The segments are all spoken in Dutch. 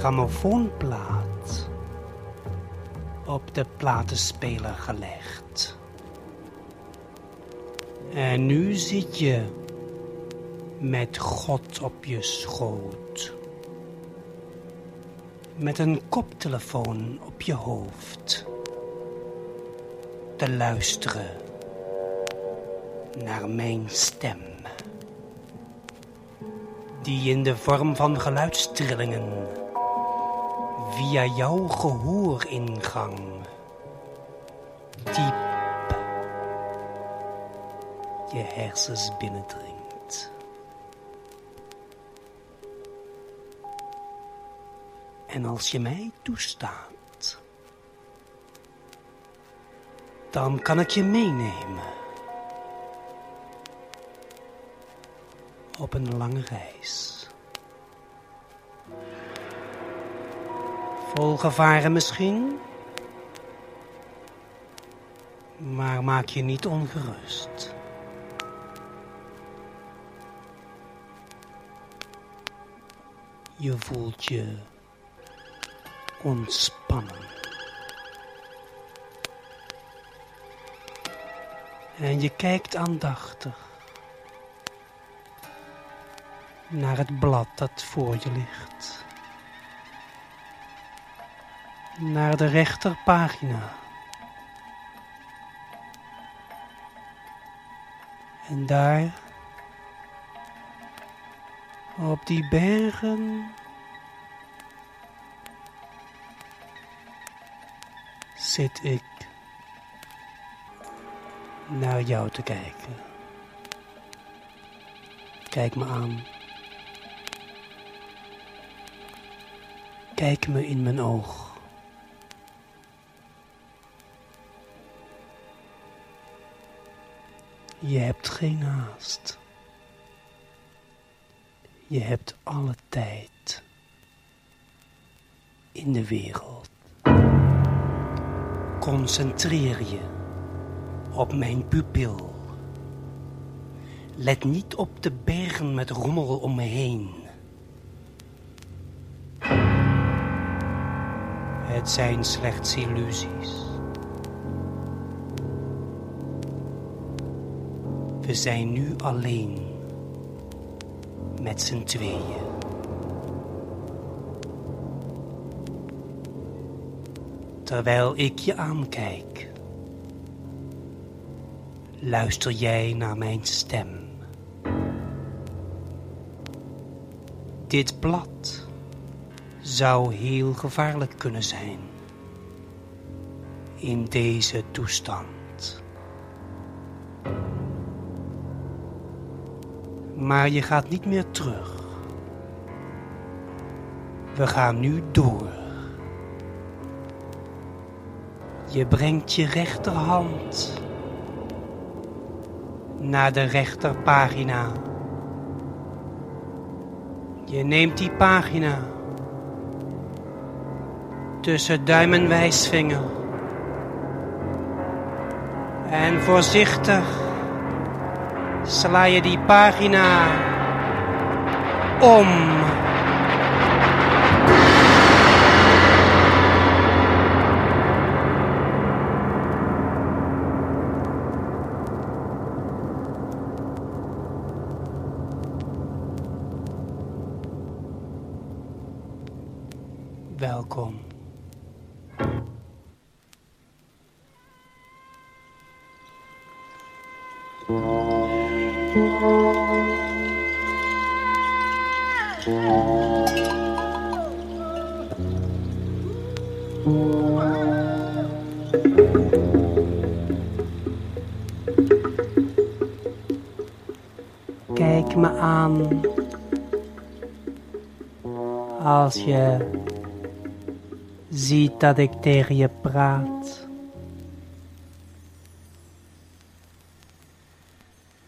grammofoonplaat op de platenspeler gelegd. En nu zit je met God op je schoot. Met een koptelefoon op je hoofd. Te luisteren naar mijn stem. Die in de vorm van geluidstrillingen via jouw gehooringang diep je hersens binnendringt. En als je mij toestaat, dan kan ik je meenemen op een lange reis. Vol gevaren misschien, maar maak je niet ongerust. Je voelt je ontspannen. En je kijkt aandachtig naar het blad dat voor je ligt. Naar de rechterpagina. En daar, op die bergen, zit ik naar jou te kijken. Kijk me aan. Kijk me in mijn oog. Je hebt geen haast. Je hebt alle tijd in de wereld. Concentreer je op mijn pupil. Let niet op de bergen met rommel om me heen. Het zijn slechts illusies. We zijn nu alleen met z'n tweeën. Terwijl ik je aankijk, luister jij naar mijn stem. Dit blad zou heel gevaarlijk kunnen zijn in deze toestand. Maar je gaat niet meer terug. We gaan nu door. Je brengt je rechterhand naar de rechterpagina. Je neemt die pagina tussen duim en wijsvinger. En voorzichtig sla je die pagina om. Als je ziet dat ik tegen je praat.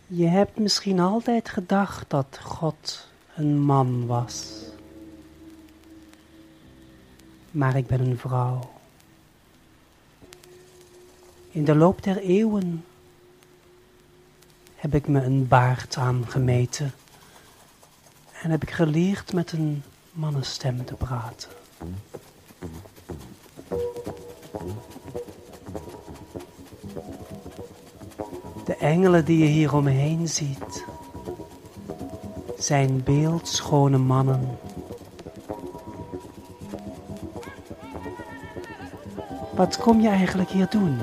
Je hebt misschien altijd gedacht dat God een man was. Maar ik ben een vrouw. In de loop der eeuwen heb ik me een baard aangemeten. En heb ik geleerd met een mannenstem te praten. De engelen die je hier om me heen ziet, zijn beeldschone mannen. Wat kom je eigenlijk hier doen?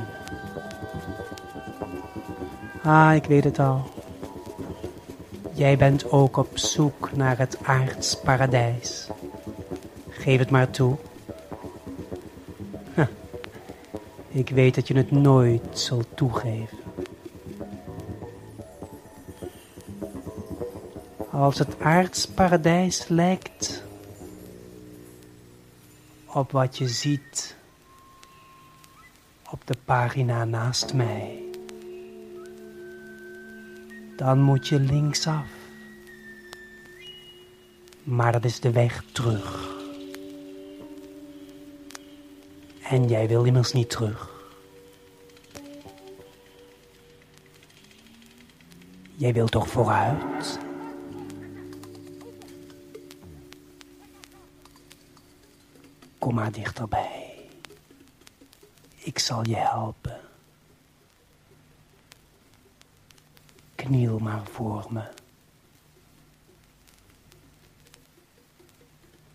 Ah, ik weet het al. Jij bent ook op zoek naar het aards paradijs. Geef het maar toe. Ik weet dat je het nooit zult toegeven. Als het aards paradijs lijkt op wat je ziet op de pagina naast mij dan moet je linksaf. Maar dat is de weg terug. En jij wil immers niet terug. Jij wilt toch vooruit? Kom maar dichterbij. Ik zal je helpen. Kniel maar voor me.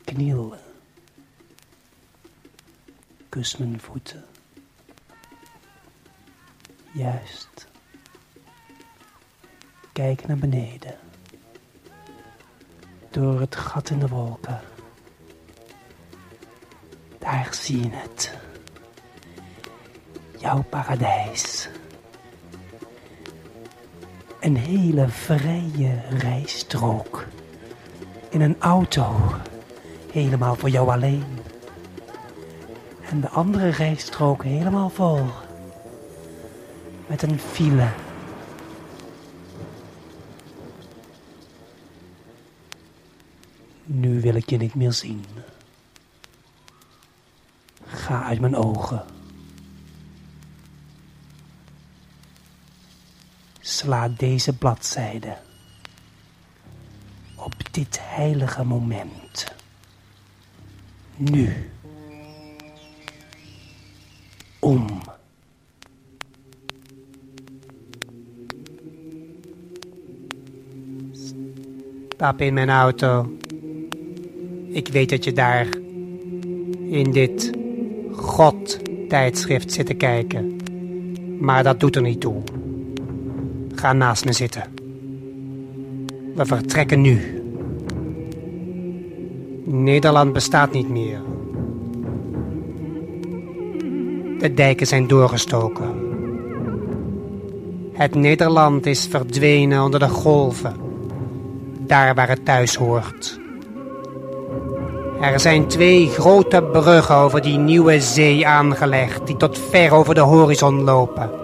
Kniel. Kus mijn voeten. Juist. Kijk naar beneden. Door het gat in de wolken. Daar zie je het. Jouw paradijs. Een hele vrije rijstrook. In een auto. Helemaal voor jou alleen. En de andere rijstrook helemaal vol. Met een file. Nu wil ik je niet meer zien. Ga uit mijn ogen. Sla deze bladzijde. Op dit heilige moment. Nu. Om. Stap in mijn auto. Ik weet dat je daar in dit God-tijdschrift zit te kijken. Maar dat doet er niet toe. Ga naast me zitten. We vertrekken nu. Nederland bestaat niet meer. De dijken zijn doorgestoken. Het Nederland is verdwenen onder de golven, daar waar het thuis hoort. Er zijn twee grote bruggen over die nieuwe zee aangelegd, die tot ver over de horizon lopen.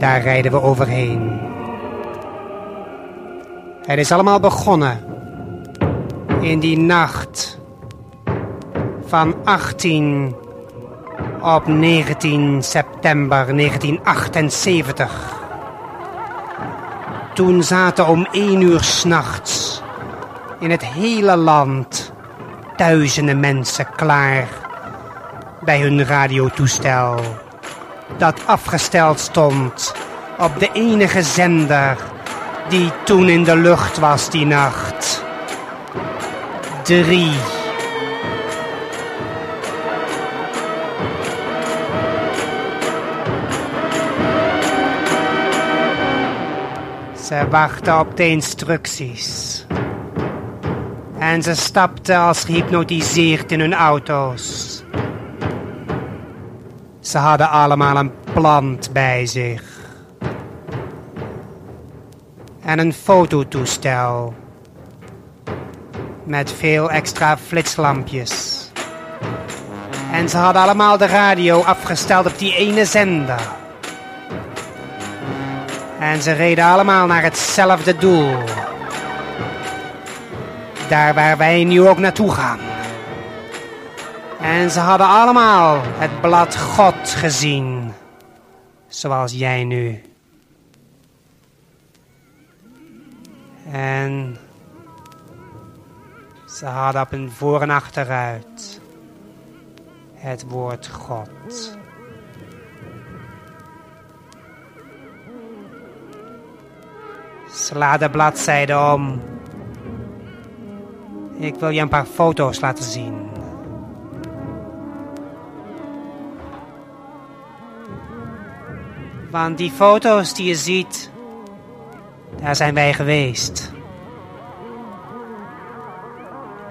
Daar rijden we overheen. Het is allemaal begonnen in die nacht van 18 op 19 september 1978. Toen zaten om één uur s'nachts in het hele land duizenden mensen klaar bij hun radiotoestel dat afgesteld stond op de enige zender die toen in de lucht was die nacht. Drie. Ze wachten op de instructies. En ze stapten als gehypnotiseerd in hun auto's. Ze hadden allemaal een plant bij zich. En een fototoestel. Met veel extra flitslampjes. En ze hadden allemaal de radio afgesteld op die ene zender. En ze reden allemaal naar hetzelfde doel. Daar waar wij nu ook naartoe gaan. En ze hadden allemaal het blad God gezien. Zoals jij nu. En Ze hadden op hun voor- en achteruit het woord God. Sla de bladzijde om. Ik wil je een paar foto's laten zien. Want die foto's die je ziet, daar zijn wij geweest.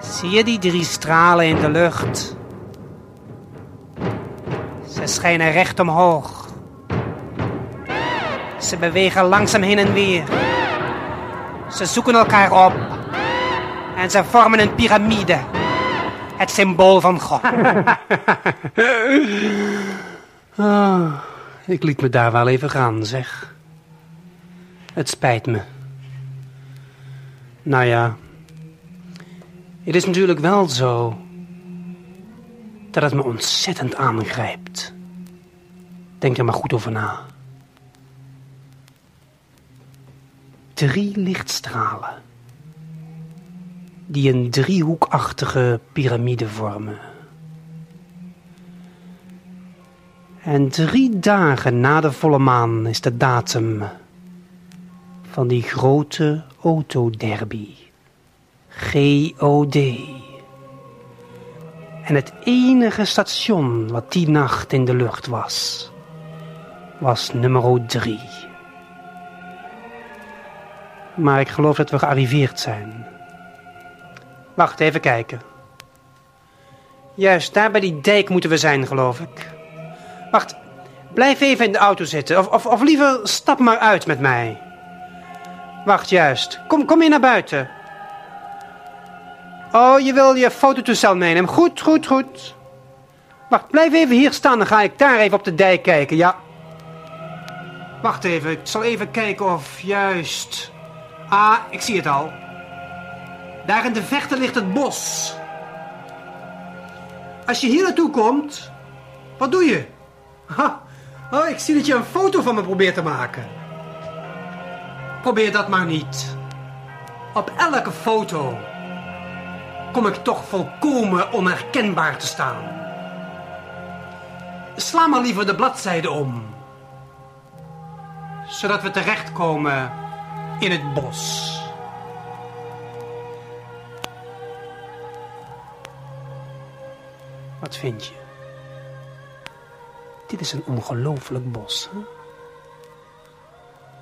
Zie je die drie stralen in de lucht? Ze schijnen recht omhoog. Ze bewegen langzaam heen en weer. Ze zoeken elkaar op. En ze vormen een piramide. Het symbool van God. Ah, ik liet me daar wel even gaan, zeg. Het spijt me. Nou ja. Het is natuurlijk wel zo. dat het me ontzettend aangrijpt. Denk er maar goed over na. Drie lichtstralen. die een driehoekachtige piramide vormen. En drie dagen na de volle maan is de datum van die grote autoderby. GOD. En het enige station wat die nacht in de lucht was, was nummer drie. Maar ik geloof dat we gearriveerd zijn. Wacht, even kijken. Juist, daar bij die dijk moeten we zijn, geloof ik. Wacht, blijf even in de auto zitten. Of, of, of liever stap maar uit met mij. Wacht, juist. Kom, kom hier naar buiten. Oh, je wil je fototoestel meenemen. Goed, goed, goed. Wacht, blijf even hier staan. Dan ga ik daar even op de dijk kijken, ja. Wacht even, ik zal even kijken of juist... Ah, ik zie het al. Daar in de verte ligt het bos. Als je hier naartoe komt, wat doe je? Ha, oh, ik zie dat je een foto van me probeert te maken. Probeer dat maar niet. Op elke foto kom ik toch volkomen onherkenbaar te staan. Sla maar liever de bladzijde om. Zodat we terechtkomen in het bos. Wat vind je? Dit is een ongelooflijk bos, hè?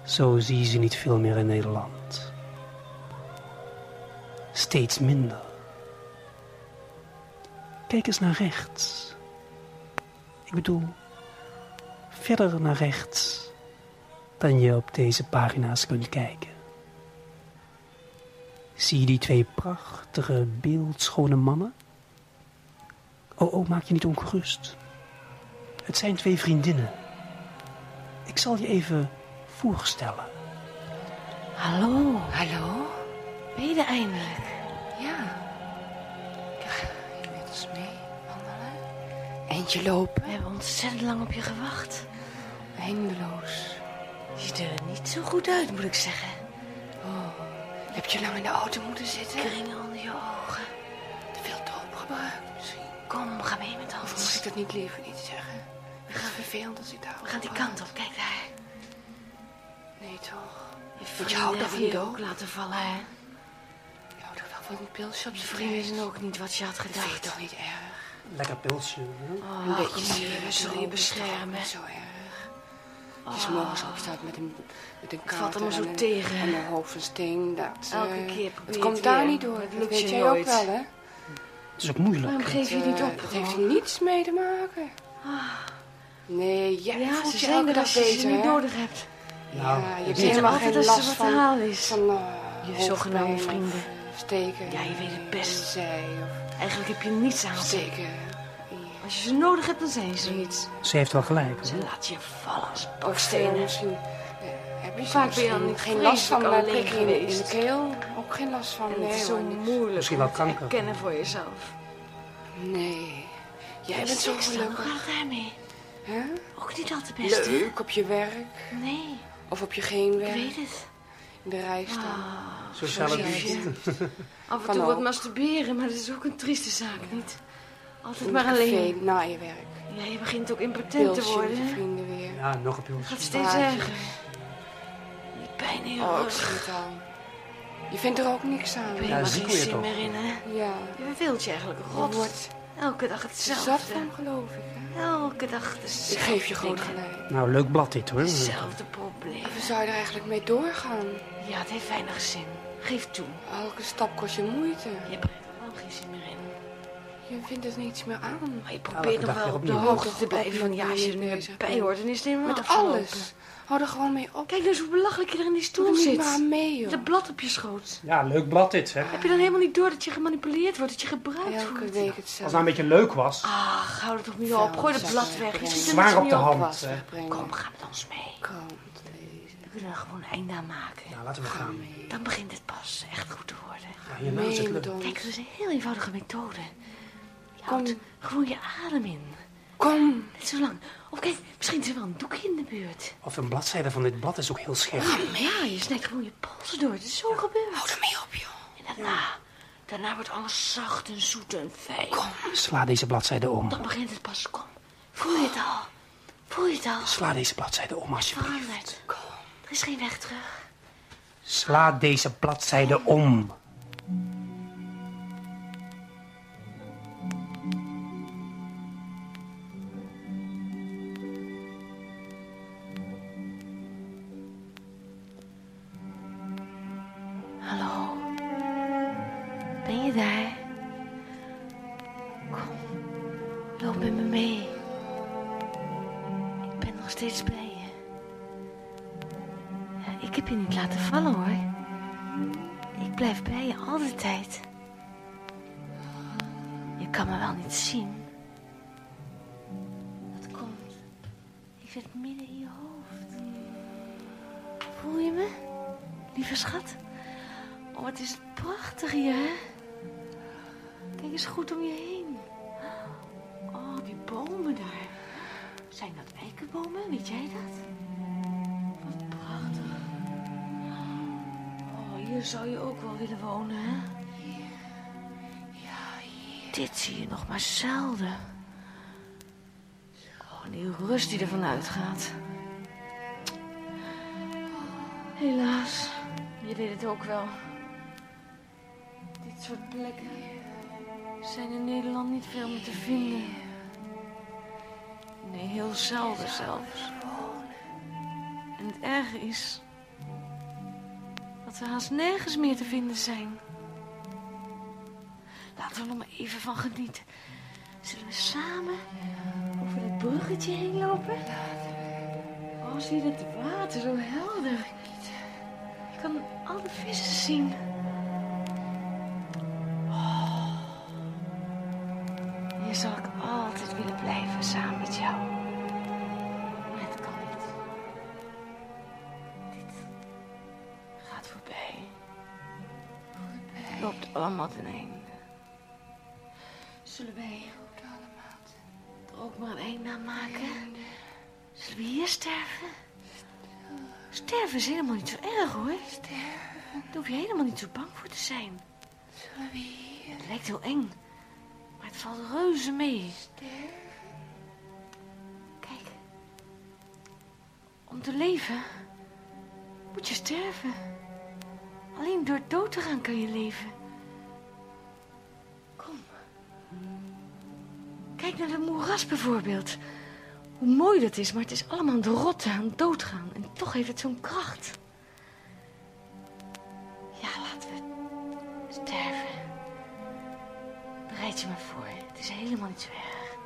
Zo zie je ze niet veel meer in Nederland. Steeds minder. Kijk eens naar rechts. Ik bedoel, verder naar rechts dan je op deze pagina's kunt kijken. Zie je die twee prachtige, beeldschone mannen? Oh, oh, maak je niet ongerust. Het zijn twee vriendinnen. Ik zal je even voorstellen. Hallo, Hallo? ben je er eindelijk? Ja. Kijk, je met ons mee wandelen. Eentje lopen. We hebben ontzettend lang op je gewacht. Eindeloos. Je ziet er niet zo goed uit, moet ik zeggen. Heb je lang in de auto moeten zitten? Kringen onder je ogen. Te veel doop gebruikt misschien. Kom, ga mee met Of moet ons. ik dat niet liever niet zeggen? Ik ga vervelend als ik daar We gaan die kant op, kijk daar. Nee toch? Je je houdt hebben daarvan je ook laten vallen, hè? Je houdt toch wel van een pilsje op Je je vrienden zijn ook niet wat je had Dat vind je gedacht. toch niet erg? Lekker pilsje. Hè? Oh, Een beetje zullen je beschermen. Zo erg. Als je morgens opstaat met een, met een Het valt kater allemaal zo en een- tegen. En een hoofd van steen. Dat, Elke eh, keer probeer Het komt het daar niet door. Het Dat weet jij ook wel, hè? Het is ook moeilijk. Waarom geef je het niet Eh, op? Dat heeft er niets mee te maken. Nee, jij Ja, voelt ze je zijn elke er dag als je ze beter, niet hè? nodig hebt. Nou, ja, je ik hebt weet helemaal altijd geen last van, halen is. van uh, Je zogenaamde vrienden. steken. Ja, je weet het best. Zij of Eigenlijk heb je niets aan ze. steken. Als je ze nodig hebt, dan zijn ze niet. Ze heeft wel gelijk. Ze laat je vallen als bakstenen. misschien... eh, Heb je Vaak ben je dan niet geen last van alleen in, in de keel? Ook geen last van? En Nee, het is zo moeilijk Misschien wel kanker. erkennen voor jezelf. Nee. Jij bent zo dan, Hoe gelukkig. gaat het daarmee? Hè? Ook niet al te best, hè? Leuk op je werk. Nee, Of op je geen ik werk. weet het. in de rij staan. Ah, dienst. liefje. Af en toe wat masturberen, maar dat is ook een trieste zaak, niet? Altijd In maar het café, alleen. na je werk. Ja, je begint ook impotent te Pilsje worden. je vrienden weer. Ja, nog een Het pilsje. gaat steeds erger. Die pijn in je Oh, ik rug. het al. Je vindt er ook niks aan. Ik weet Ja, maar ziek geen je zin toch? meer in, hè? Ja. Je verveelt je eigenlijk Je rot. wordt Elke dag hetzelfde. zat van, geloof ik. Hè? Elke dag Ik hetzelfde. geef je dingen. gelijk. Nou, leuk blad dit hoor. Hetzelfde probleem. Of zou je er eigenlijk mee doorgaan? Ja, het heeft weinig zin. Geef toe. Elke stap kost je moeite. Je hebt er lang geen zin meer in. Je vindt er niets meer aan. Maar je probeert nog wel op de hoogte te blijven van... Ja, als je er nu bij hoort, dan is het helemaal Met afgelopen. alles. Hou er gewoon mee op. Kijk nou eens hoe belachelijk je er in die stoel zit. maar mee, joh. Een blad op je schoot. Ja, leuk blad dit zeg. Heb je dan helemaal niet door dat je gemanipuleerd wordt, dat je gebruikt Elke wordt? week Als het nou een beetje leuk was. Ach, hou er toch niet op. Gooi het Vuil, blad weg. Je wegbrengen. ziet er Zwaar op de hand. Hè. Kom, ga met ons mee. Kom. We kunnen er gewoon een einde aan maken. Nou, laten we Ga gaan. mee. Dan begint het pas echt goed te worden. Ja, hierna is het Mee leuk. Kijk, dat is een heel eenvoudige methode. Je Kom. houdt gewoon je adem in. Kom. Net zo lang. Of kijk, misschien is er wel een doekje in de buurt. Of een bladzijde van dit blad is ook heel scherp. Ja, je snijdt gewoon je polsen door. Het is zo gebeurd. Hou er mee op, joh. En daarna, daarna wordt alles zacht en zoet en fijn. Sla deze bladzijde om. Dan begint het pas. Kom, voel je het al? Voel je het al? Sla deze bladzijde om alsjeblieft. Veranderd. Er is geen weg terug. Sla deze bladzijde om. Steeds bij je. Ja, ik heb je niet laten vallen hoor. Ik blijf bij je al de tijd. Je kan me wel niet zien. Dat komt. Ik zit midden in je hoofd. Voel je me, lieve schat? Oh, wat is het prachtig hier, hè? Kijk eens goed om je heen. Eikenbomen? Weet jij dat? Wat prachtig. Oh, hier zou je ook wel willen wonen, hè? Ja, hier. Dit zie je nog maar zelden. Oh, die rust die ervan uitgaat. Helaas, je weet het ook wel. Dit soort plekken zijn in Nederland niet veel meer te vinden. Heel zelden zelfs. En het erge is dat er haast nergens meer te vinden zijn. Laten we er nog maar even van genieten. Zullen we samen over dat bruggetje heen lopen? Oh, zie dat water zo helder? Je kan al de vissen zien. Oh. Hier zal ik altijd willen blijven samen met jou. Allemaal ten einde. Zullen wij er ook maar een einde aan maken? Zullen we hier sterven? Sterven is helemaal niet zo erg hoor. Sterven? Daar hoef je helemaal niet zo bang voor te zijn. Zullen we hier Het lijkt heel eng, maar het valt reuze mee. Kijk, om te leven moet je sterven. Alleen door dood te gaan kan je leven. Kijk naar het moeras bijvoorbeeld. Hoe mooi dat is, maar het is allemaal aan het rotten, aan doodgaan. En toch heeft het zo'n kracht. Ja, laten we sterven. Bereid je maar voor. Het is helemaal niet zo erg.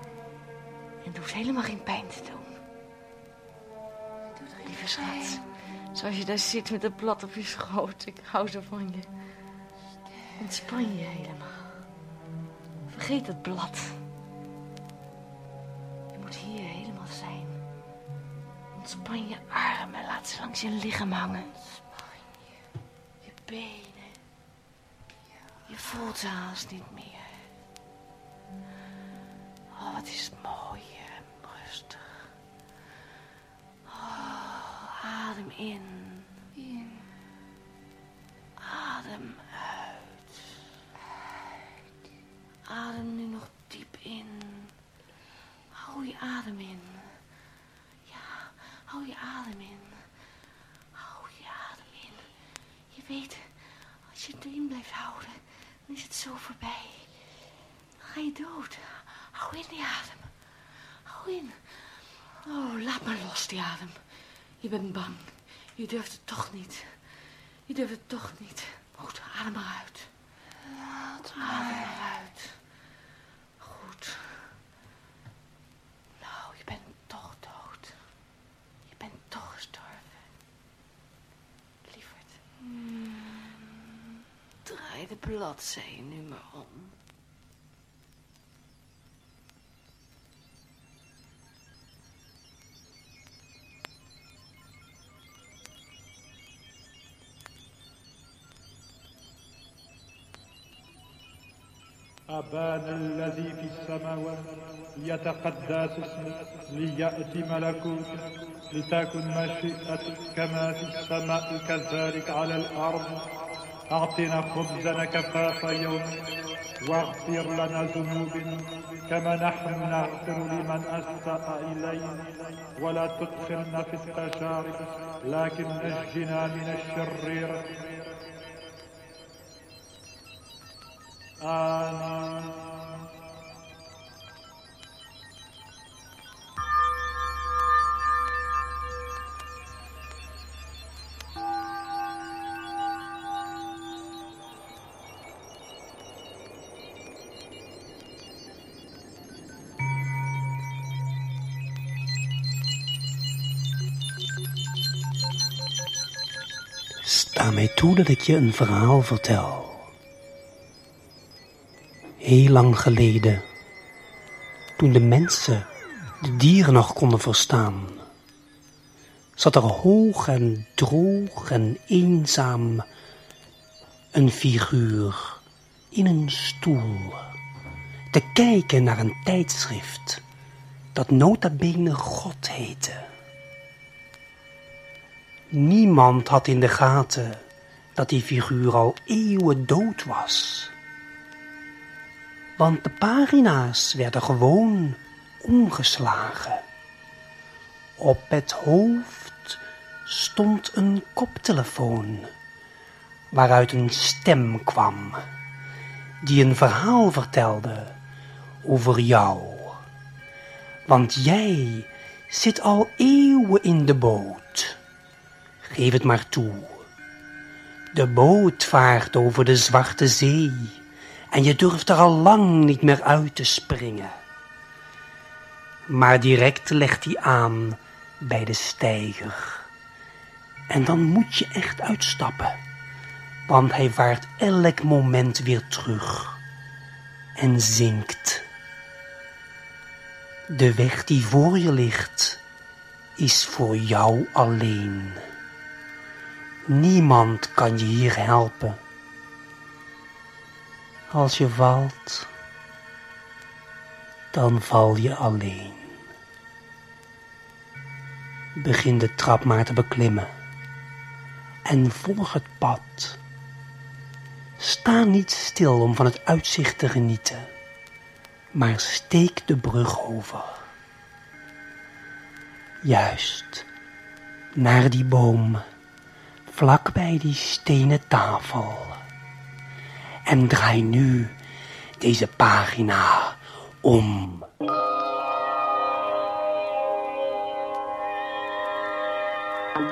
En het hoeft helemaal geen pijn te doen. Lieve schat, zoals je daar zit met het blad op je schoot. Ik hou zo van je. Ontspan je helemaal. Vergeet het blad. Je moet hier helemaal zijn. Ontspan je armen, laat ze langs je lichaam hangen. Je benen. Je voelt ze haast niet meer. Oh, wat is het mooi en rustig. Oh, adem in. in? Adem nu nog diep in. Hou je adem in. Ja, hou je adem in. Hou je adem in. Je weet, als je het erin blijft houden, dan is het zo voorbij. Dan ga je dood. Hou in die adem. Hou in. Oh, laat maar los die adem. Je bent bang. Je durft het toch niet. Je durft het toch niet. Goed, adem maar uit. Laat maar uit. Draai de bladzijde nu maar om. أبانا الذي في السماوات ليتقدس اسمك ليأتي ملكوتك لتكن مشيئتك كما في السماء كذلك على الأرض أعطنا خبزنا كفاف يوم واغفر لنا ذنوبنا كما نحن نغفر لمن أساء إلينا. ولا تدخلنا في التجارب لكن نجنا من الشرير آمين. Toe dat ik je een verhaal vertel. Heel lang geleden, toen de mensen de dieren nog konden verstaan, zat er hoog en droog en eenzaam een figuur in een stoel te kijken naar een tijdschrift dat nota bene God heette. Niemand had in de gaten dat die figuur al eeuwen dood was. Want de pagina's werden gewoon omgeslagen. Op het hoofd stond een koptelefoon waaruit een stem kwam die een verhaal vertelde over jou. Want jij zit al eeuwen in de boot. Geef het maar toe. De boot vaart over de zwarte zee en je durft er al lang niet meer uit te springen. Maar direct legt hij aan bij de steiger. En dan moet je echt uitstappen, want hij vaart elk moment weer terug en zinkt. De weg die voor je ligt is voor jou alleen. Niemand kan je hier helpen. Als je valt, dan val je alleen. Begin de trap maar te beklimmen en volg het pad. Sta niet stil om van het uitzicht te genieten, maar steek de brug over. Juist, naar die boom vlak bij die stenen tafel. En draai nu deze pagina om.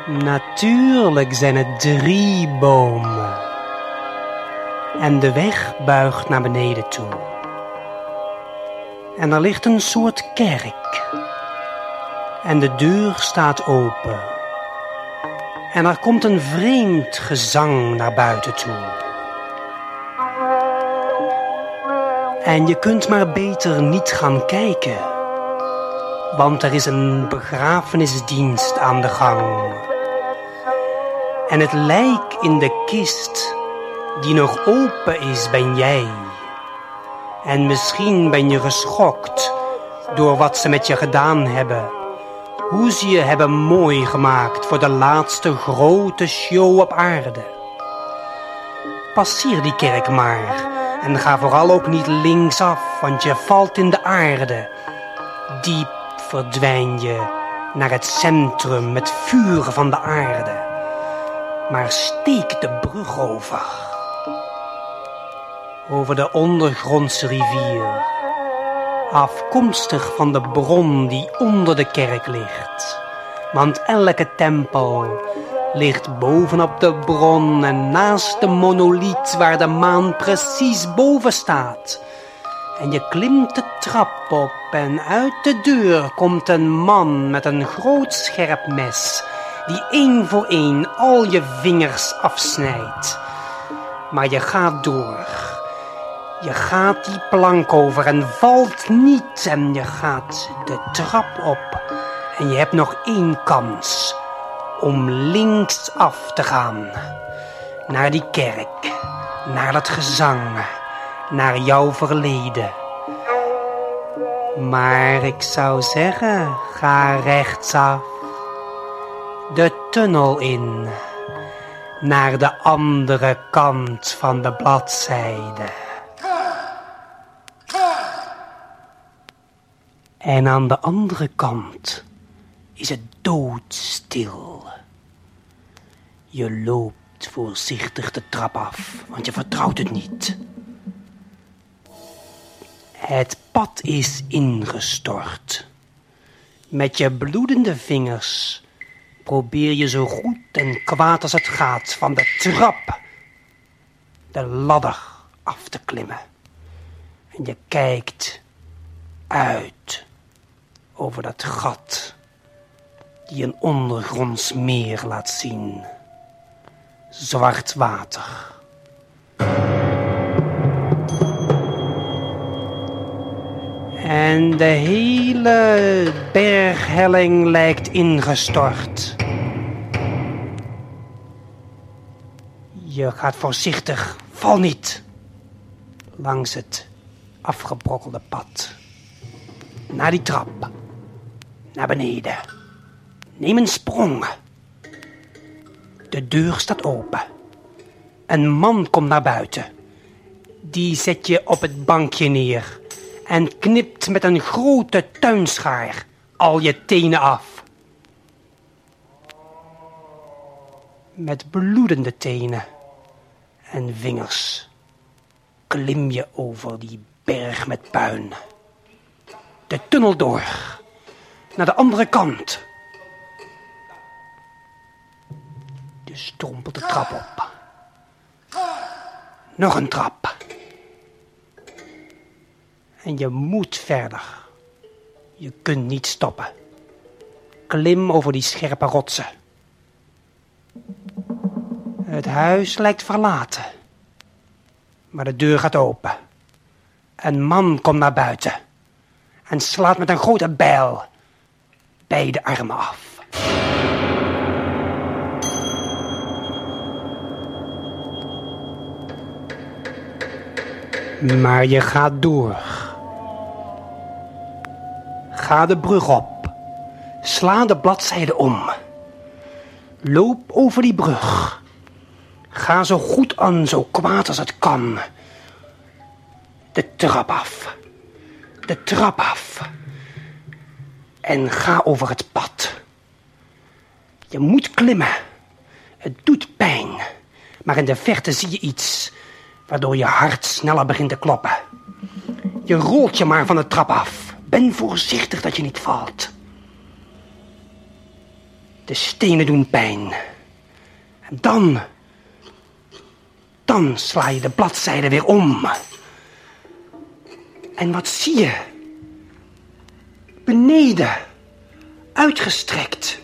Natuurlijk zijn het drie bomen. En de weg buigt naar beneden toe. En er ligt een soort kerk. En de deur staat open. En er komt een vreemd gezang naar buiten toe. En je kunt maar beter niet gaan kijken. Want er is een begrafenisdienst aan de gang. En het lijk in de kist die nog open is, ben jij. En misschien ben je geschokt door wat ze met je gedaan hebben. Hoe ze je hebben mooi gemaakt voor de laatste grote show op aarde. Passeer die kerk maar en ga vooral ook niet linksaf, want je valt in de aarde. Diep verdwijn je naar het centrum, het vuur van de aarde. maar steek de brug over. Over de ondergrondse rivier, afkomstig van de bron die onder de kerk ligt. Want elke tempel ligt bovenop de bron en naast de monoliet waar de maan precies boven staat. En je klimt de trap op en uit de deur komt een man met een groot scherp mes die één voor één al je vingers afsnijdt. Maar je gaat door. Je gaat die plank over en valt niet en je gaat de trap op. En je hebt nog één kans om linksaf te gaan. Naar die kerk, naar dat gezang, naar jouw verleden. Maar ik zou zeggen, ga rechtsaf. De tunnel in, naar de andere kant van de bladzijde. En aan de andere kant is het doodstil. Je loopt voorzichtig de trap af, want je vertrouwt het niet. Het pad is ingestort. Met je bloedende vingers probeer je zo goed en kwaad als het gaat van de trap de ladder af te klimmen. En je kijkt uit over dat gat die een ondergronds meer laat zien. Zwart water. En de hele berghelling lijkt ingestort. Je gaat voorzichtig, val niet, langs het afgebrokkelde pad. Naar die trap, naar beneden. Neem een sprong. De deur staat open. Een man komt naar buiten. Die zet je op het bankje neer en knipt met een grote tuinschaar al je tenen af. Met bloedende tenen en vingers klim je over die berg met puin. De tunnel door, naar de andere kant. Je strompelt de trap op. Nog een trap. En je moet verder. Je kunt niet stoppen. Klim over die scherpe rotsen. Het huis lijkt verlaten. Maar de deur gaat open. Een man komt naar buiten. En slaat met een grote bijl beide armen af. Maar je gaat door. Ga de brug op. Sla de bladzijde om. Loop over die brug. Ga zo goed aan, zo kwaad als het kan. De trap af. De trap af. En ga over het pad. Je moet klimmen. Het doet pijn. Maar in de verte zie je iets waardoor je hart sneller begint te kloppen. Je rolt je maar van de trap af. Ben voorzichtig dat je niet valt. De stenen doen pijn. En dan... Dan sla je de bladzijde weer om. En wat zie je? Beneden, uitgestrekt,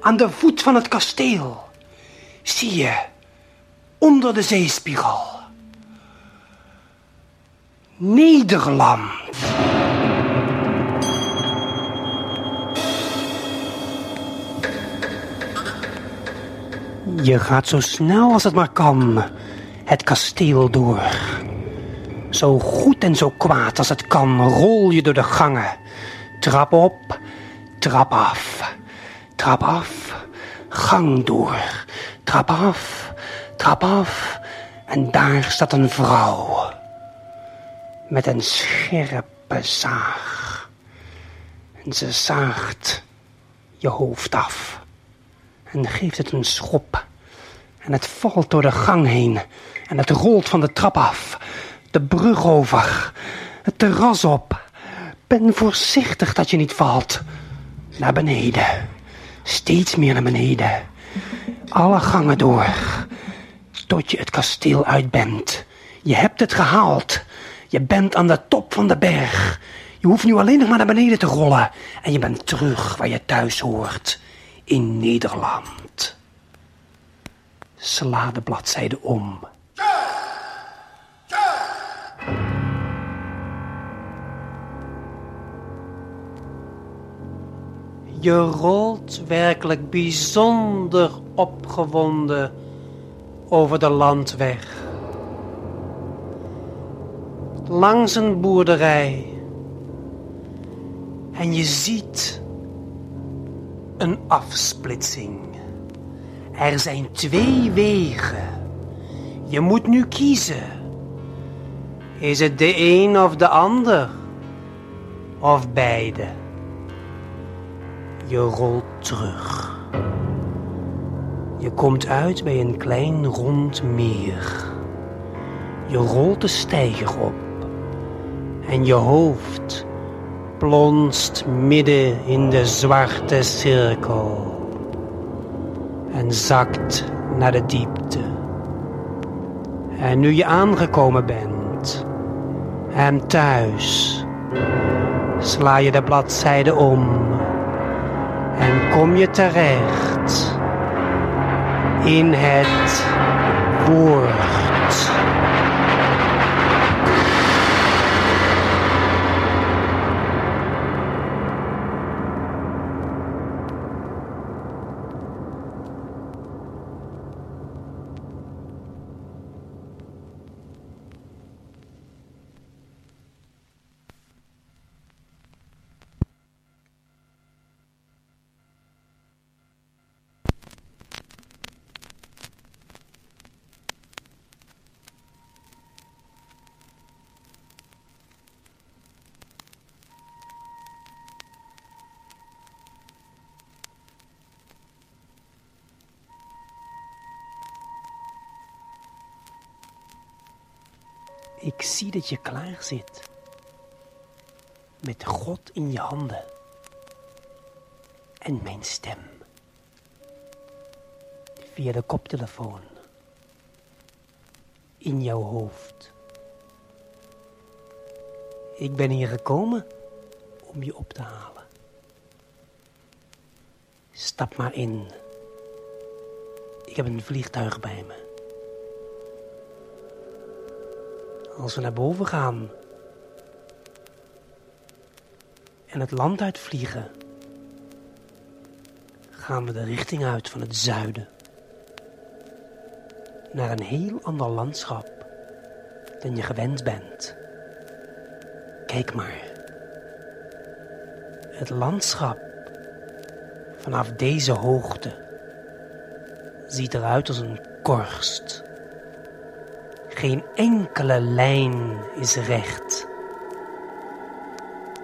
aan de voet van het kasteel, zie je, onder de zeespiegel, Nederland. Je gaat zo snel als het maar kan het kasteel door. Zo goed en zo kwaad als het kan rol je door de gangen. Trap op, trap af, trap af, gang door, trap af, trap af. En daar staat een vrouw met een scherpe zaag. En ze zaagt je hoofd af en geeft het een schop En het valt door de gang heen. En het rolt van de trap af. De brug over. Het terras op. Ben voorzichtig dat je niet valt. Naar beneden. Steeds meer naar beneden. Alle gangen door. Tot je het kasteel uit bent. Je hebt het gehaald. Je bent aan de top van de berg. Je hoeft nu alleen nog maar naar beneden te rollen. En je bent terug waar je thuis hoort. In Nederland. Sla de bladzijde om. Je rolt werkelijk bijzonder opgewonden over de landweg. Langs een boerderij. En je ziet een afsplitsing. Er zijn twee wegen. Je moet nu kiezen. Is het de een of de ander? Of beide? Je rolt terug. Je komt uit bij een klein rond meer. Je rolt de steiger op. En je hoofd plonst midden in de zwarte cirkel. En zakt naar de diepte. En nu je aangekomen bent en thuis, sla je de bladzijde om en kom je terecht in het woord. Ik zie dat je klaar zit. Met God in je handen. En mijn stem. Via de koptelefoon. In jouw hoofd. Ik ben hier gekomen om je op te halen. Stap maar in. Ik heb een vliegtuig bij me. Als we naar boven gaan en het land uitvliegen, gaan we de richting uit van het zuiden. Naar een heel ander landschap dan je gewend bent. Kijk maar. Het landschap vanaf deze hoogte ziet eruit als een korst. Geen enkele lijn is recht.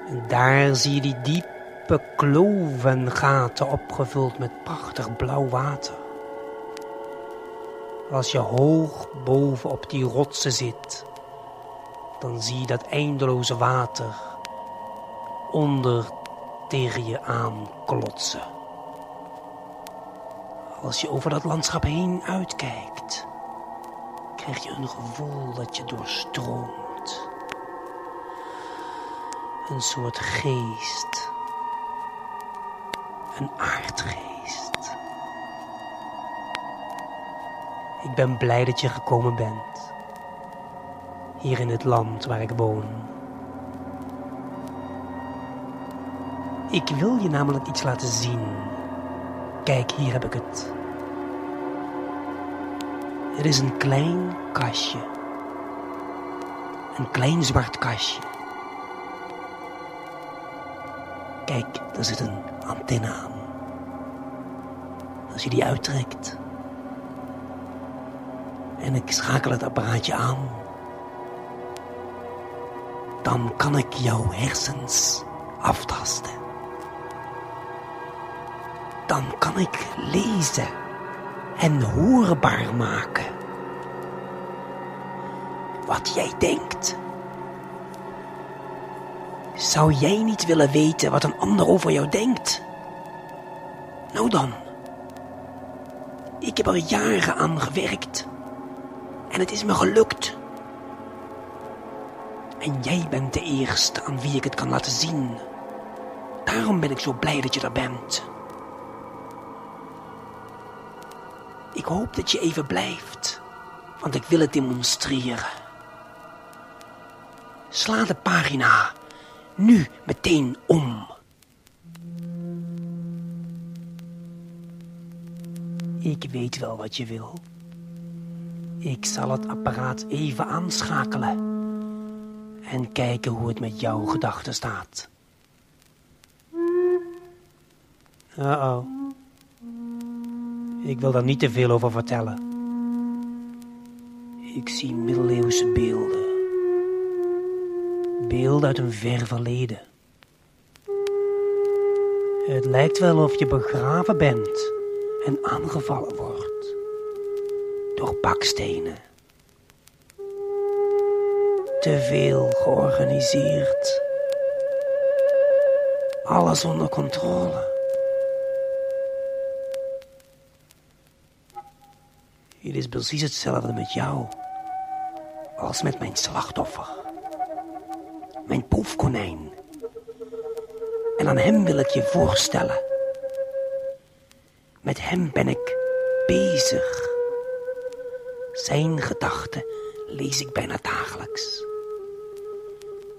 En daar zie je die diepe klovengaten opgevuld met prachtig blauw water. Als je hoog boven op die rotsen zit, dan zie je dat eindeloze water onder tegen je aan klotsen. Als je over dat landschap heen uitkijkt, krijg je een gevoel dat je doorstroomt. Een soort geest. Een aardgeest. Ik ben blij dat je gekomen bent. Hier in het land waar ik woon. Ik wil je namelijk iets laten zien. Kijk, hier heb ik het. Er is een klein kastje. Een klein zwart kastje. Kijk, daar zit een antenne aan. Als je die uittrekt. En ik schakel het apparaatje aan. Dan kan ik jouw hersens aftasten. Dan kan ik lezen en hoorbaar maken. Wat jij denkt. Zou jij niet willen weten wat een ander over jou denkt? Nou dan. Ik heb er jaren aan gewerkt. En het is me gelukt. En jij bent de eerste aan wie ik het kan laten zien. Daarom ben ik zo blij dat je er bent. Ik hoop dat je even blijft, want ik wil het demonstreren. Sla de pagina nu meteen om. Ik weet wel wat je wil. Ik zal het apparaat even aanschakelen en kijken hoe het met jouw gedachten staat. Uh-oh. Ik wil daar niet te veel over vertellen. Ik zie middeleeuwse beelden. Beelden uit een ver verleden. Het lijkt wel of je begraven bent en aangevallen wordt. Door bakstenen. Te veel georganiseerd. Alles onder controle. Het is precies hetzelfde met jou als met mijn slachtoffer. Mijn proefkonijn. En aan hem wil ik je voorstellen. Met hem ben ik bezig. Zijn gedachten lees ik bijna dagelijks.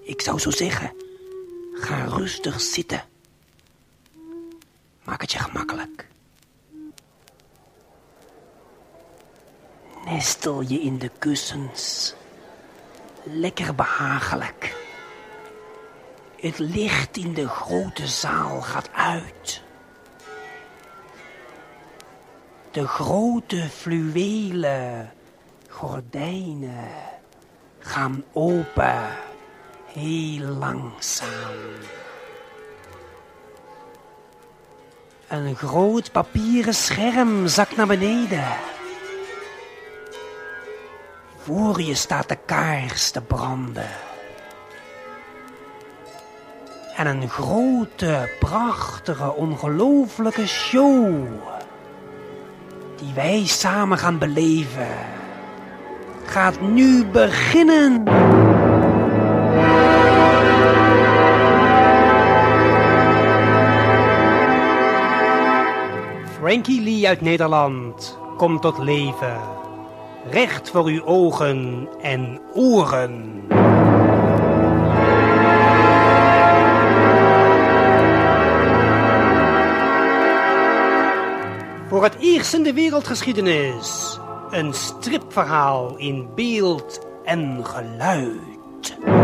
Ik zou zo zeggen, ga rustig zitten. Maak het je gemakkelijk. Nestel je in de kussens. Lekker behagelijk. Het licht in de grote zaal gaat uit. De grote fluwelen gordijnen gaan open, heel langzaam. Een groot papieren scherm zakt naar beneden. Voor je staat de kaars te branden. En een grote, prachtige, ongelooflijke show. Die wij samen gaan beleven. Gaat nu beginnen. Frankie Lee uit Nederland komt tot leven recht voor uw ogen en oren. Voor het eerst in de wereldgeschiedenis een stripverhaal in beeld en geluid.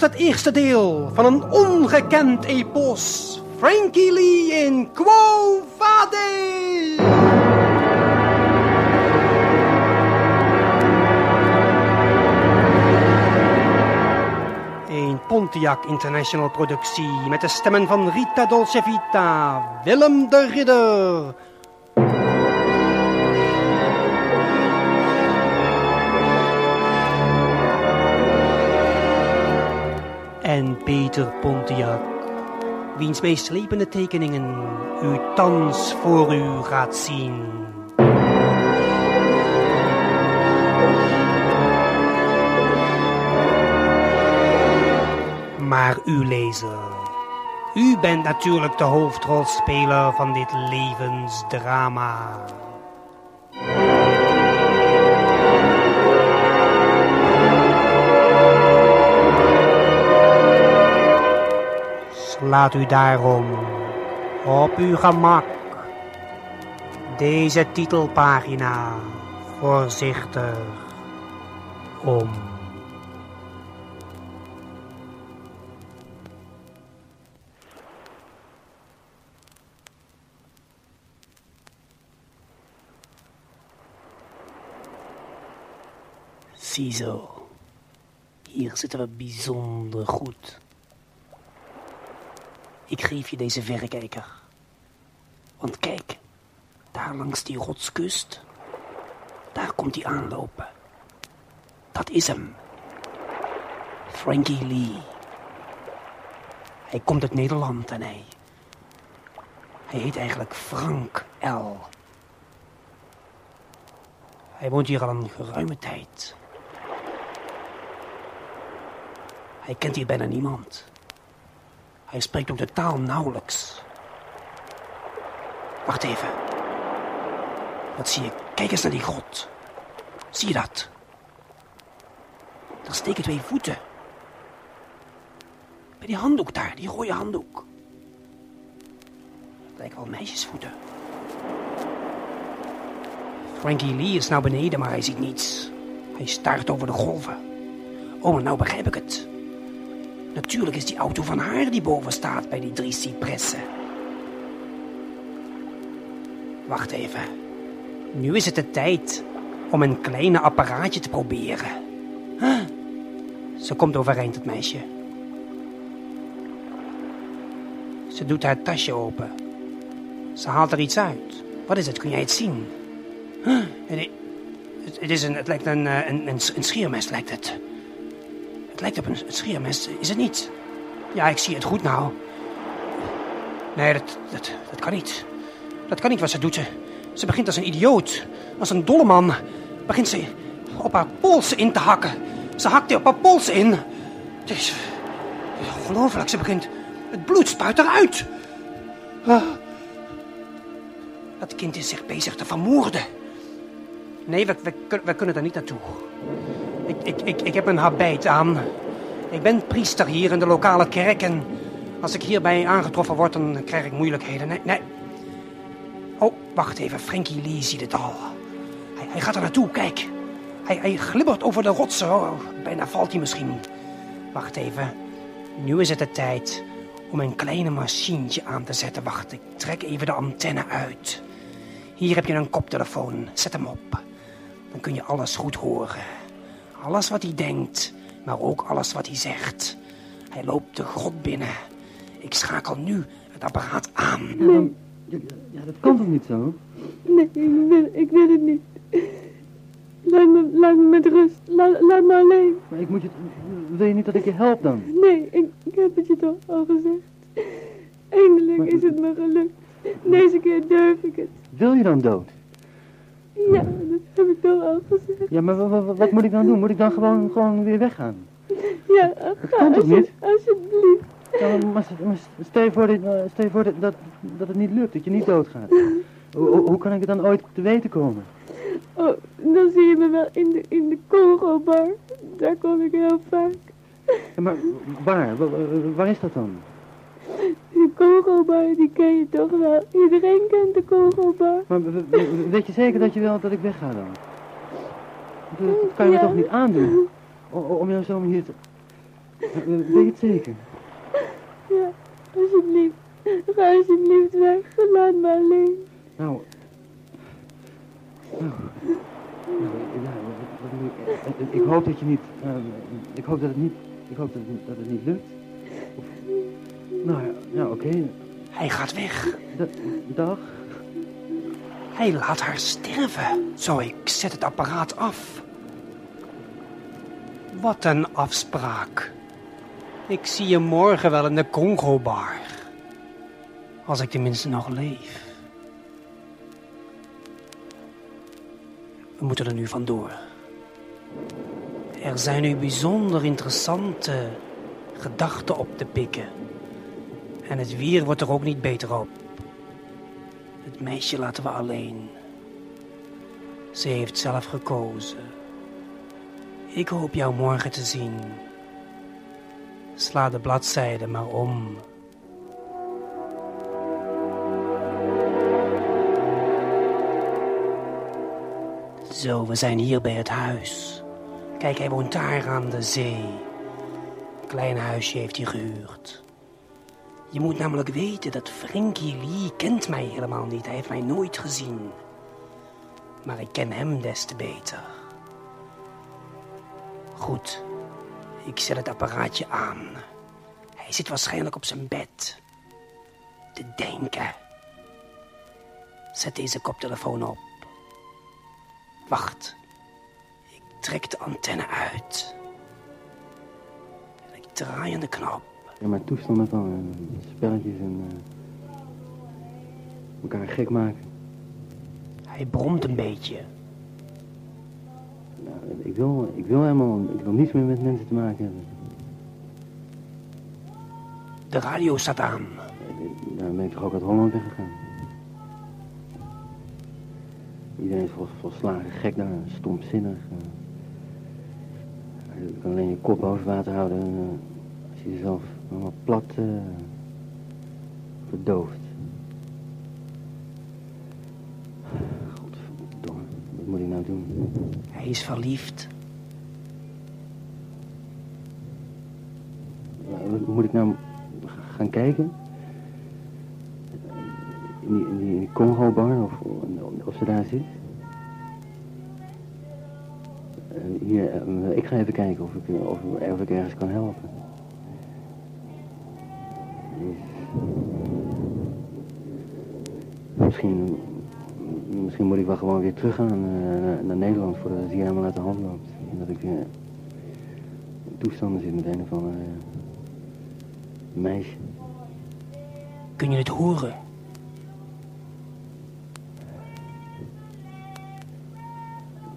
Het eerste deel van een ongekend epos. Frankie Lee in Quo Vadis! Een Pontiac International productie met de stemmen van Rita Dolcevita, Willem de Ridder, en Peter Pontiac, wiens meeslepende tekeningen u thans voor u gaat zien. Maar u lezer, u bent natuurlijk de hoofdrolspeler van dit levensdrama. Laat u daarom op uw gemak deze titelpagina voorzichtig om. Ziezo, Hier zitten we bijzonder goed. Ik geef je deze verrekijker. Want kijk, daar langs die rotskust, daar komt hij aanlopen. Dat is hem. Frankie Lee. Hij komt uit Nederland en hij... Hij heet eigenlijk Frank L. Hij woont hier al een geruime tijd. Hij kent hier bijna niemand. Hij spreekt ook de taal nauwelijks. Wacht even. Wat zie je? Kijk eens naar die grot. Zie je dat? Daar steken twee voeten. Bij die handdoek daar, die rode handdoek. Het lijken wel meisjesvoeten. Frankie Lee is nou beneden, maar hij ziet niets. Hij staart over de golven. Oh, nou begrijp ik het. Natuurlijk is die auto van haar die boven staat bij die drie cypressen. Wacht even. Nu is het de tijd om een kleine apparaatje te proberen. Huh? Ze komt overeind, het meisje. Ze doet haar tasje open. Ze haalt er iets uit. Wat is het? Kun jij het zien? Het, is een, het lijkt een, eh, een, een, een scheermes, lijkt het. Het lijkt op een, scheermes, is het niet? Ja, ik zie het goed nou. Nee, dat, dat, dat kan niet. Dat kan niet wat ze doet. Ze, begint als een idioot. Als een dolle man. Begint ze op haar polsen in te hakken. Ze hakt op haar polsen in. Het is, het. Ze begint... Het bloed spuit eruit. Ah. Dat kind is zich bezig te vermoorden. Nee, we, we, kunnen er niet naartoe. Ik, ik, ik, ik heb een habit aan. Ik ben priester hier in de lokale kerk en als ik hierbij aangetroffen word, dan krijg ik moeilijkheden. Nee, nee. Oh, wacht even. Frankie Lee ziet het al. Hij, hij gaat er naartoe, kijk. Hij, hij glibbert over de rotsen. Oh, bijna valt hij misschien. Wacht even. Nu is het de tijd om een kleine machientje aan te zetten. Wacht, ik trek even de antenne uit. Hier heb je een koptelefoon. Zet hem op. Dan kun je alles goed horen. Alles wat hij denkt, maar ook alles wat hij zegt. Hij loopt de grot binnen. Ik schakel nu het apparaat aan. Nee. Ja, ja, dat kan toch niet zo? Nee, ik wil, ik wil het niet. Laat me, laat me met rust. Laat, laat me alleen. Maar ik moet je... Wil je niet dat ik je help dan? Nee, ik, ik heb het je toch al gezegd. Eindelijk Maar- is het me gelukt. Deze keer durf ik het. Wil je dan dood? Ja, dat heb ik toch al gezegd. Ja, maar wa- wa- wa- wat moet ik dan doen? Moet ik dan gewoon, gewoon weer weggaan? Ja, ga kan toch niet? alsjeblieft. Ja, maar, maar, stel je voor, dat, eh, stel je voor dat, dat, dat het niet lukt, dat je niet doodgaat. Hoe, hoe- kan ik het dan ooit te weten komen? Oh, dan zie je me wel in de, in de Congo-bar. Daar kom ik heel vaak. Ja, maar waar? Wa- wa- Waar is dat dan? De Congo-bar, die ken je toch wel. Iedereen kent de Congo-bar. Maar weet je zeker dat je wel dat ik wegga dan? Dat, dat kan je me toch niet aandoen? O- Om jou zo hier te... Eh, Weet je het zeker? Ja, alsjeblieft. Ga alsjeblieft weg. Laat me alleen. Nou... Nou... nou, ik- eh, eh, ik hoop dat je niet... eh, ik hoop dat het niet... Ik hoop dat het, dat het niet lukt. Nou ja, ja oké. Hij gaat weg. Da- Dag. Hij laat haar sterven. Zo, ik zet het apparaat af. Wat een afspraak. Ik zie je morgen wel in de Congo-bar. Als ik tenminste nog leef. We moeten er nu vandoor. Er zijn nu bijzonder interessante gedachten op te pikken. En het weer wordt er ook niet beter op. Het meisje laten we alleen. Ze heeft zelf gekozen. Ik hoop jou morgen te zien. Sla de bladzijde maar om. Zo, we zijn hier bij het huis. Kijk, hij woont daar aan de zee. Klein huisje heeft hij gehuurd. Je moet namelijk weten dat Frankie Lee kent mij helemaal niet. Hij heeft mij nooit gezien. Maar ik ken hem des te beter. Goed. Ik zet het apparaatje aan. Hij zit waarschijnlijk op zijn bed. Te denken. Zet deze koptelefoon op. Wacht. Ik trek de antenne uit. En ik draai aan de knop. Ja, maar toestanden van eh, spelletjes en eh, elkaar gek maken. Hij bromt een beetje. Nou, ik, wil, ik wil helemaal, ik wil niets meer met mensen te maken hebben. De radio staat aan. Daar ben ik toch ook uit Holland weggegaan. Iedereen is vol, volslagen gek daar, stomzinnig. eh. Je kan alleen je kop boven water houden als je jezelf helemaal plat eh, verdooft. Godverdomme, wat moet ik nou doen? Hij is verliefd. Wat Moet ik nou gaan kijken? In die, in die, Congo-bar, of, of ze daar zit? Eh, hier, eh, ik ga even kijken of ik, of, of ik ergens kan helpen. Misschien, misschien moet ik wel gewoon weer teruggaan eh, naar, naar Nederland voordat het hier helemaal uit de hand loopt. En dat ik in toestanden zit met een of andere eh, meisje. Kun je het horen?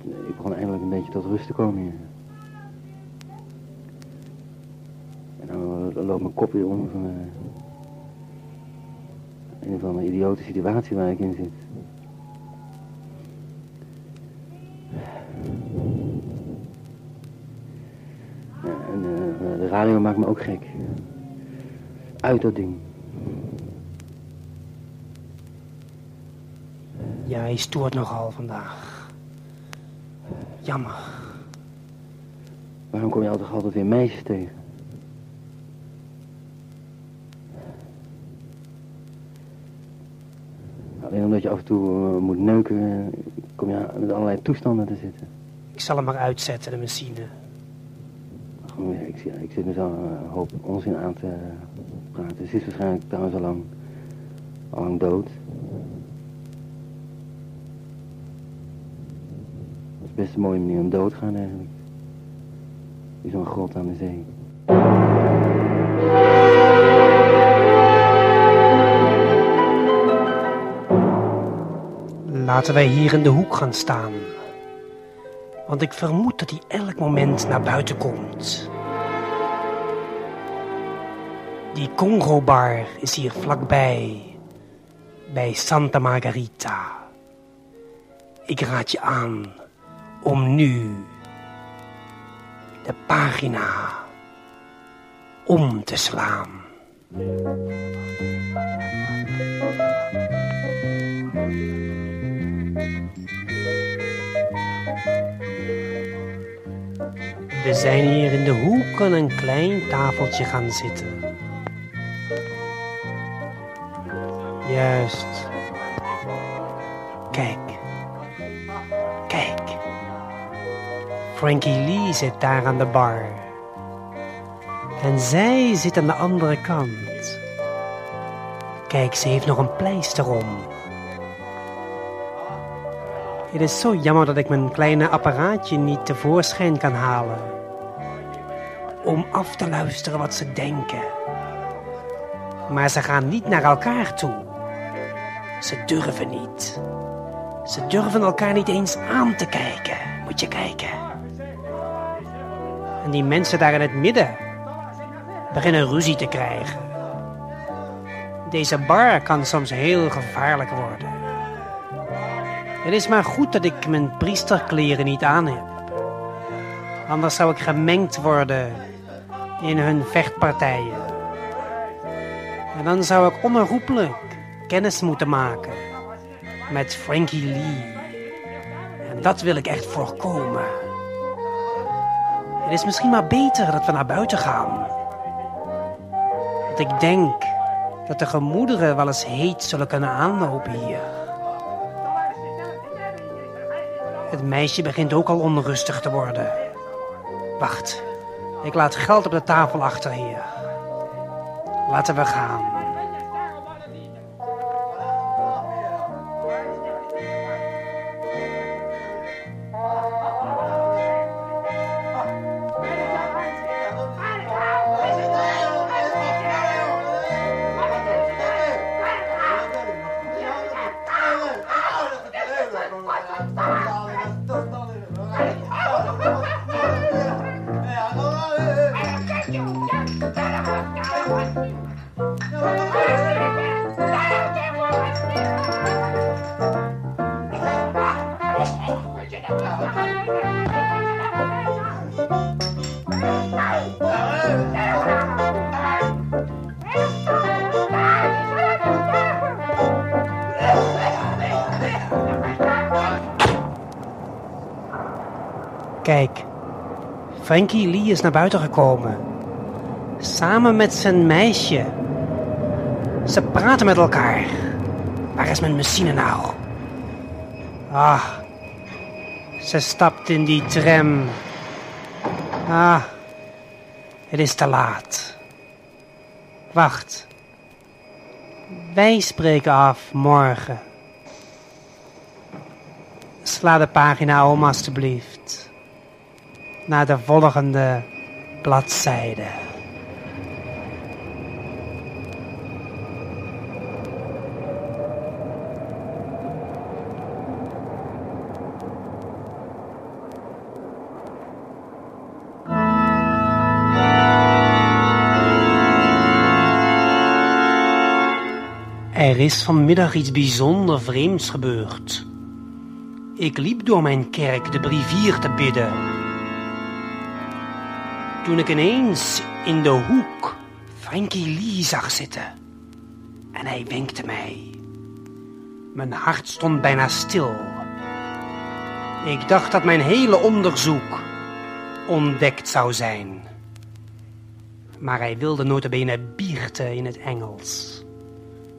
Ik begon eindelijk een beetje tot rust te komen hier. En dan loopt mijn kop weer om van eh, een idiote situatie waar ik in zit. Ja, en eh, de radio maakt me ook gek. Uit dat ding. Ja, hij stoort nogal vandaag. Jammer. Waarom kom je altijd, altijd weer meisjes tegen? Alleen omdat je af en toe eh, moet neuken, eh, kom je met allerlei toestanden te zitten. Ik zal hem maar uitzetten, de machine. Ik, ik zit me zo een hoop onzin aan te praten. Ze is waarschijnlijk trouwens al lang, al lang dood. Dat is best een mooie manier om dood te gaan eigenlijk. In zo'n grot aan de zee. Laten wij hier in de hoek gaan staan. Want ik vermoed dat hij elk moment naar buiten komt. Die Congo-bar is hier vlakbij. Bij Santa Margarita. Ik raad je aan om nu de pagina om te slaan. We zijn hier in de hoek een klein tafeltje gaan zitten. Juist. Kijk. Kijk. Frankie Lee zit daar aan de bar. En zij zit aan de andere kant. Kijk, ze heeft nog een pleister om. Het is zo jammer dat ik mijn kleine apparaatje niet tevoorschijn kan halen. Om af te luisteren wat ze denken. Maar ze gaan niet naar elkaar toe. Ze durven niet. Ze durven elkaar niet eens aan te kijken. Moet je kijken. En die mensen daar in het midden beginnen ruzie te krijgen. Deze bar kan soms heel gevaarlijk worden. Het is maar goed dat ik mijn priesterkleren niet aan heb. Anders zou ik gemengd worden in hun vechtpartijen. En dan zou ik onherroepelijk kennis moeten maken met Frankie Lee. En dat wil ik echt voorkomen. Het is misschien maar beter dat we naar buiten gaan. Want ik denk dat de gemoederen wel eens heet zullen kunnen aanlopen hier. Het meisje begint ook al onrustig te worden. Wacht, Ik laat geld op de tafel achter hier. Laten we gaan. Kijk, Frankie Lee is naar buiten gekomen. Samen met zijn meisje. Ze praten met elkaar. Waar is mijn machine nou? Ah, ze stapt in die tram. Ah, het is te laat. Wacht. Wij spreken af morgen. Sla de pagina om alstublieft. Naar de volgende bladzijde. Er is vanmiddag iets bijzonder vreemds gebeurd. Ik liep door mijn kerk de brevier te bidden. Toen ik ineens in de hoek Frankie Lee zag zitten. En hij wenkte mij. Mijn hart stond bijna stil. Ik dacht dat mijn hele onderzoek ontdekt zou zijn. Maar hij wilde notabene biechten in het Engels.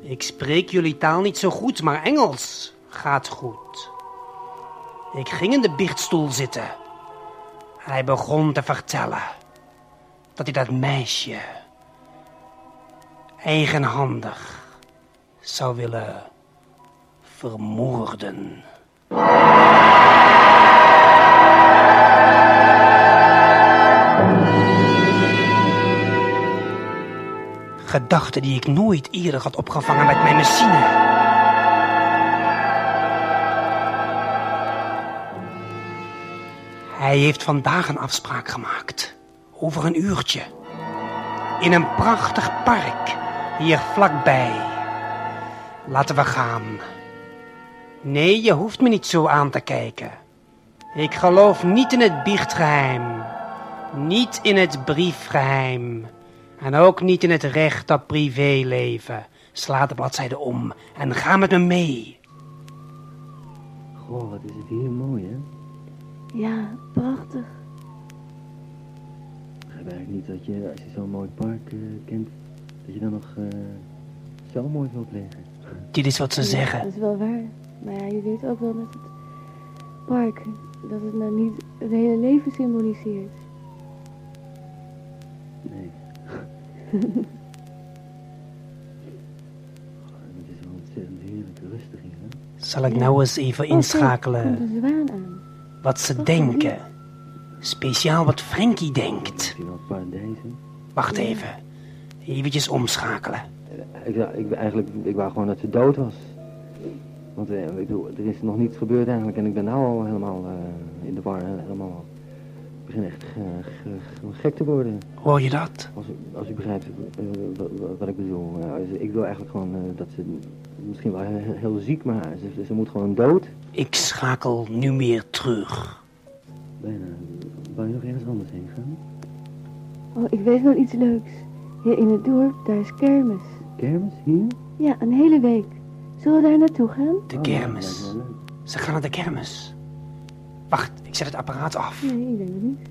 Ik spreek jullie taal niet zo goed, maar Engels gaat goed. Ik ging in de biechtstoel zitten. En hij begon te vertellen dat hij dat meisje eigenhandig zou willen vermoorden. Gedachten die ik nooit eerder had opgevangen met mijn machine. Hij heeft vandaag een afspraak gemaakt. Over een uurtje. In een prachtig park. Hier vlakbij. Laten we gaan. Nee, je hoeft me niet zo aan te kijken. Ik geloof niet in het biechtgeheim. Niet in het briefgeheim. En ook niet in het recht op privéleven. Sla de bladzijde om en ga met me mee. Goh, wat is het hier mooi, hè? Ja, prachtig. Begrijp eigenlijk niet dat je, als je zo'n mooi park eh, kent, dat je dan nog eh, zo mooi wilt liggen. Dit is wat ze Ja, zeggen. Dat is wel waar. Maar ja, je weet ook wel met het park dat het nou niet het hele leven symboliseert. Nee. Goh, het is wel ontzettend heerlijk rustig hier, hè? Zal ik nou eens even Oh, kijk, komt inschakelen een zwaan aan. wat ze Wat denken? Speciaal wat Frankie denkt. Wacht even. Eventjes omschakelen. Eh, Ik, wou- ik, eigenlijk, ik wou gewoon dat ze dood was. Want eh, ik bedoel, er is nog niets gebeurd eigenlijk en ik ben nou al helemaal eh, in de war, helemaal... Ik begin echt ge- ge- ge- gek te worden. Hoor je dat? Als, u- als u begrijpt wat, ik bedoel. Dus ik wil eigenlijk gewoon dat ze misschien wel heel, heel ziek, maar ze, ze moet gewoon dood. Ik schakel nu meer terug. Bijna. Wou je nog ergens anders heen gaan? Oh, ik weet wel iets leuks. Hier in het dorp, daar is kermis. Kermis? Hier? Ja, een hele week. Zullen we daar naartoe gaan? De Oh, kermis. leuk. Ze gaan naar de kermis. Wacht, ik zet het apparaat af. Nee, ik denk het niet.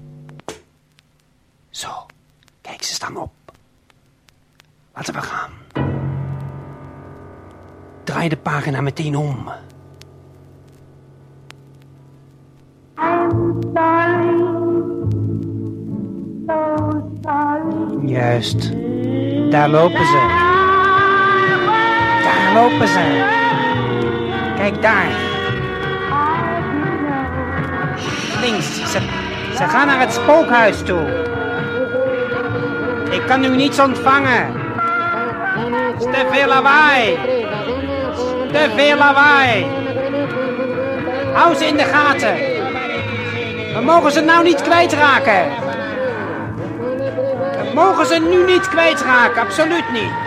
Zo, kijk, ze staan op. Laten we gaan. Draai de pagina meteen om. Juist. Daar lopen ze. Daar lopen ze. Kijk daar. Links. Ze, gaan naar het spookhuis toe. Ik kan u niets ontvangen. Is te veel lawaai. Te veel lawaai. Hou ze in de gaten. We mogen ze nou niet kwijtraken. Mogen ze nu niet kwijtraken, absoluut niet.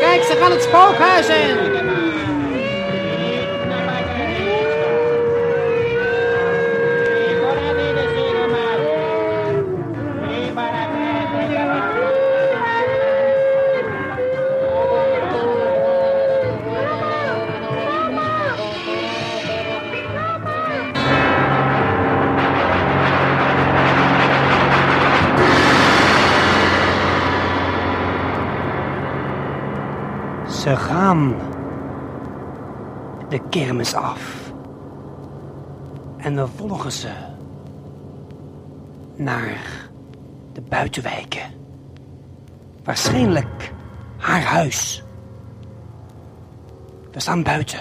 Kijk, ze gaan het spookhuis in. Kermis af. En we volgen ze naar de buitenwijken. Waarschijnlijk haar huis. We staan buiten.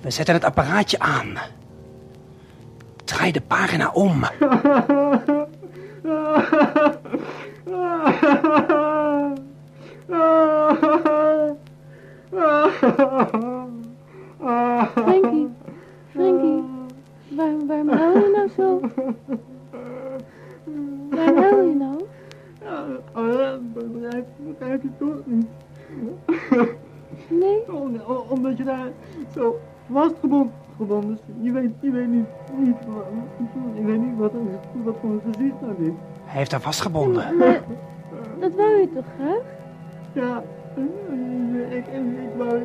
We zetten het apparaatje aan. Draai de pagina om. Frankie, Frankie, waarom, waarom huil je nou zo? Waarom huil je nou? Begrijp, begrijp je toch niet? Nee? Om- om- Omdat je daar zo vastgebonden gebonden is. Je weet, je weet niet, niet, wat- ik weet niet wat, wat voor een gezicht dat is. Hij heeft haar vastgebonden. Maar dat wou je toch graag? Ja, ik, ik, ik wou...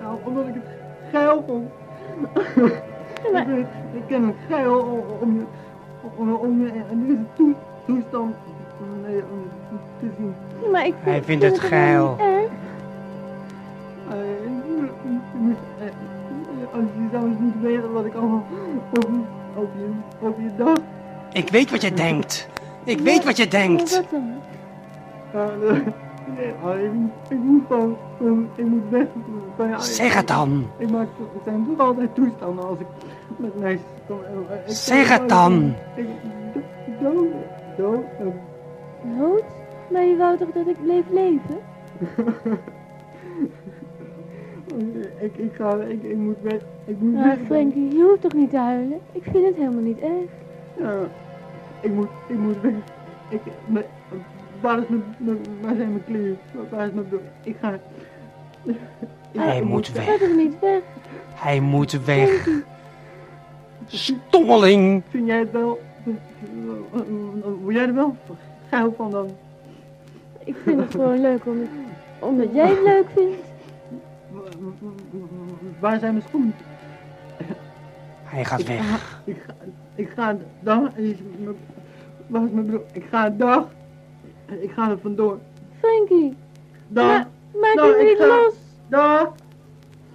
Ja, omdat ik het geil vond. maar- ik, ik ken het geil om- om je... Om, om deze toe, toestand nee, om te zien. Maar ik vind, Hij vindt vind het geil. niet? Eh, eh, Als je zou eens moeten weten wat ik allemaal over, over, je, over je dag... Ik weet wat je denkt. Ik weet wat je denkt. wat dan? Ik, ik moet gewoon, gewoon- ik moet weg. Zeg het dan. Ik maak, het zijn toch altijd toestanden als ik met meisjes kom. eh, ik- Zeg het dan. Ik, do- dood, dood, Dood? Maar je wou toch dat ik bleef leven? ik, ik ga, ik, ik moet weg, ik moet Maar weg. Frankie, je hoeft toch niet te huilen? Ik vind het helemaal niet erg. Ja, ik moet, ik moet weg. Ik, me, waar, is mijn, mijn, waar zijn mijn kleren? Waar is mijn broek? Ik ga... Hij ik moet Ga weg. toch niet weg? Hij moet weg. Stommeling. Vind jij het wel... Word jij er wel geil van dan? Ik vind het gewoon leuk om, omdat jij het leuk vindt. Waar zijn mijn schoenen? Hij gaat weg. Ik ga, ik ga dag. is mijn- Waar is mijn broer? Ik ga dag. Ik ga er vandoor. Frankie, ma maak Nou, me niet ga- los. Dag.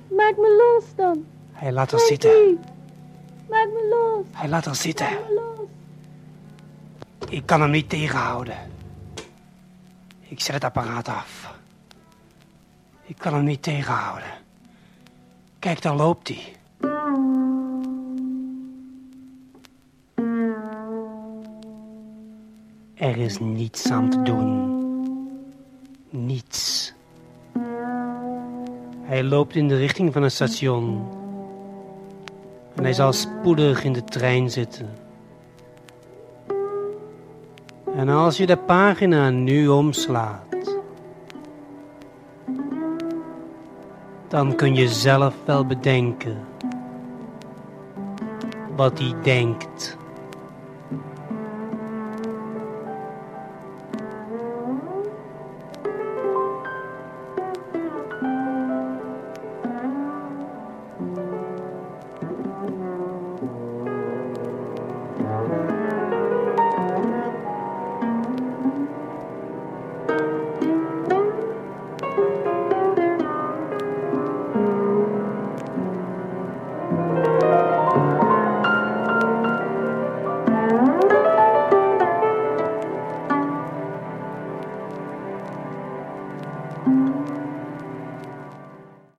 Maak me los dan. Hij laat haar zitten. Frankie, maak me los. Hij laat haar zitten. Maak me los. Ik kan hem niet tegenhouden. Ik zet het apparaat af. Ik kan hem niet tegenhouden. Kijk, daar loopt hij. Er is niets aan te doen. Niets. Hij loopt in de richting van het station. En hij zal spoedig in de trein zitten. En als je de pagina nu omslaat, dan kun je zelf wel bedenken wat hij denkt.